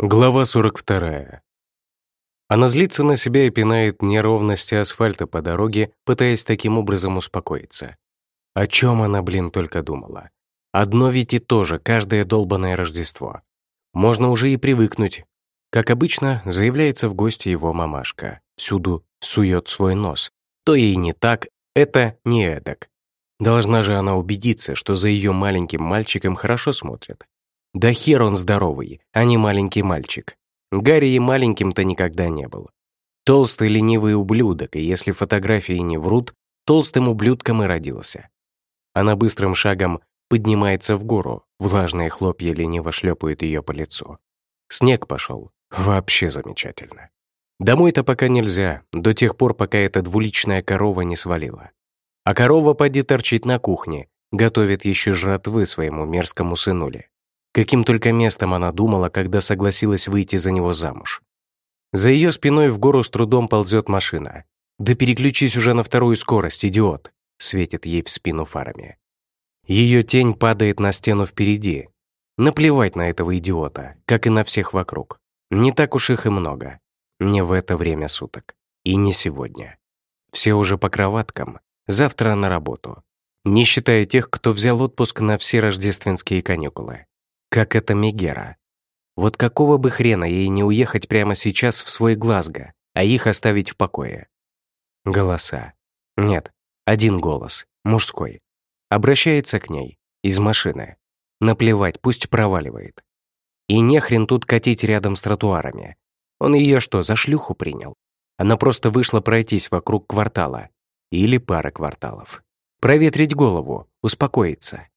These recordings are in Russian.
Глава 42. Она злится на себя и пинает неровности асфальта по дороге, пытаясь таким образом успокоиться. О чем она, блин, только думала. Одно ведь и то же, каждое долбанное Рождество. Можно уже и привыкнуть. Как обычно, заявляется в гости его мамашка. Всюду сует свой нос. То ей не так, это не эдак. Должна же она убедиться, что за ее маленьким мальчиком хорошо смотрят. Да хер он здоровый, а не маленький мальчик. Гарри и маленьким-то никогда не был. Толстый ленивый ублюдок, и если фотографии не врут, толстым ублюдком и родился. Она быстрым шагом поднимается в гору, влажные хлопья лениво шлепают ее по лицу. Снег пошел. Вообще замечательно. Домой-то пока нельзя, до тех пор, пока эта двуличная корова не свалила. А корова поди торчит на кухне, готовит еще жратвы своему мерзкому сынуле. Каким только местом она думала, когда согласилась выйти за него замуж. За ее спиной в гору с трудом ползет машина. «Да переключись уже на вторую скорость, идиот!» светит ей в спину фарами. Ее тень падает на стену впереди. Наплевать на этого идиота, как и на всех вокруг. Не так уж их и много. Не в это время суток. И не сегодня. Все уже по кроваткам, завтра на работу. Не считая тех, кто взял отпуск на все рождественские каникулы. Как это Мегера. Вот какого бы хрена ей не уехать прямо сейчас в свой Глазго, а их оставить в покое? Голоса. Нет, один голос, мужской. Обращается к ней, из машины. Наплевать, пусть проваливает. И нехрен тут катить рядом с тротуарами. Он ее что, за шлюху принял? Она просто вышла пройтись вокруг квартала. Или пара кварталов. Проветрить голову, успокоиться.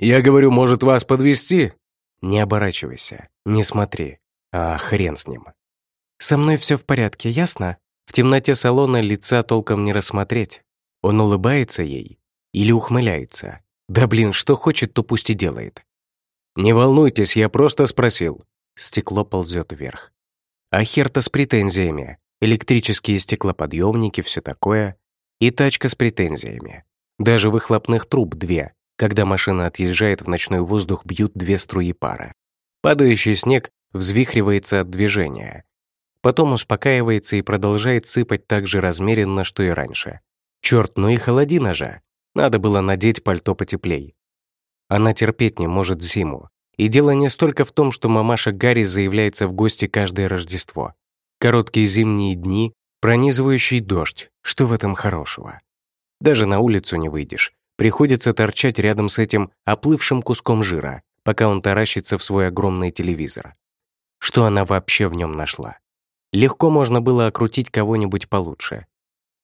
«Я говорю, может, вас подвести? Не оборачивайся, не смотри. А хрен с ним. Со мной все в порядке, ясно? В темноте салона лица толком не рассмотреть. Он улыбается ей или ухмыляется. Да блин, что хочет, то пусть и делает. Не волнуйтесь, я просто спросил. Стекло ползет вверх. А хер-то с претензиями. Электрические стеклоподъемники, все такое. И тачка с претензиями. Даже выхлопных труб две, когда машина отъезжает в ночной воздух, бьют две струи пара. Падающий снег взвихривается от движения. Потом успокаивается и продолжает сыпать так же размеренно, что и раньше. Черт, ну и холодина же. Надо было надеть пальто потеплей. Она терпеть не может зиму. И дело не столько в том, что мамаша Гарри заявляется в гости каждое Рождество. Короткие зимние дни, пронизывающий дождь, что в этом хорошего? Даже на улицу не выйдешь. Приходится торчать рядом с этим оплывшим куском жира, пока он таращится в свой огромный телевизор. Что она вообще в нем нашла? Легко можно было окрутить кого-нибудь получше.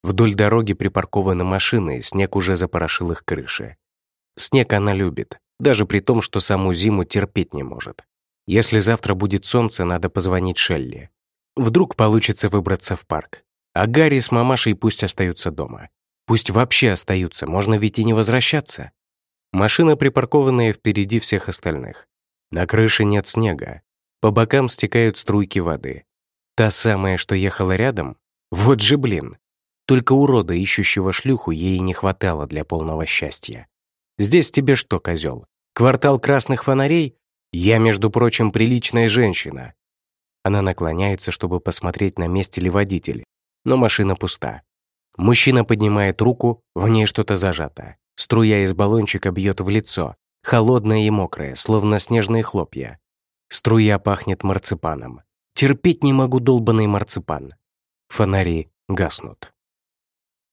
Вдоль дороги припаркованы машины, снег уже запорошил их крыши. Снег она любит, даже при том, что саму зиму терпеть не может. Если завтра будет солнце, надо позвонить Шелли. Вдруг получится выбраться в парк. А Гарри с мамашей пусть остаются дома. Пусть вообще остаются, можно ведь и не возвращаться. Машина, припаркованная впереди всех остальных. На крыше нет снега. По бокам стекают струйки воды. Та самая, что ехала рядом? Вот же блин. Только урода, ищущего шлюху, ей не хватало для полного счастья. Здесь тебе что, козел? Квартал красных фонарей? Я, между прочим, приличная женщина. Она наклоняется, чтобы посмотреть, на месте ли водитель, но машина пуста. Мужчина поднимает руку, в ней что-то зажато. Струя из баллончика бьет в лицо, холодное и мокрое, словно снежные хлопья. Струя пахнет марципаном. Терпеть не могу долбанный марципан. Фонари гаснут.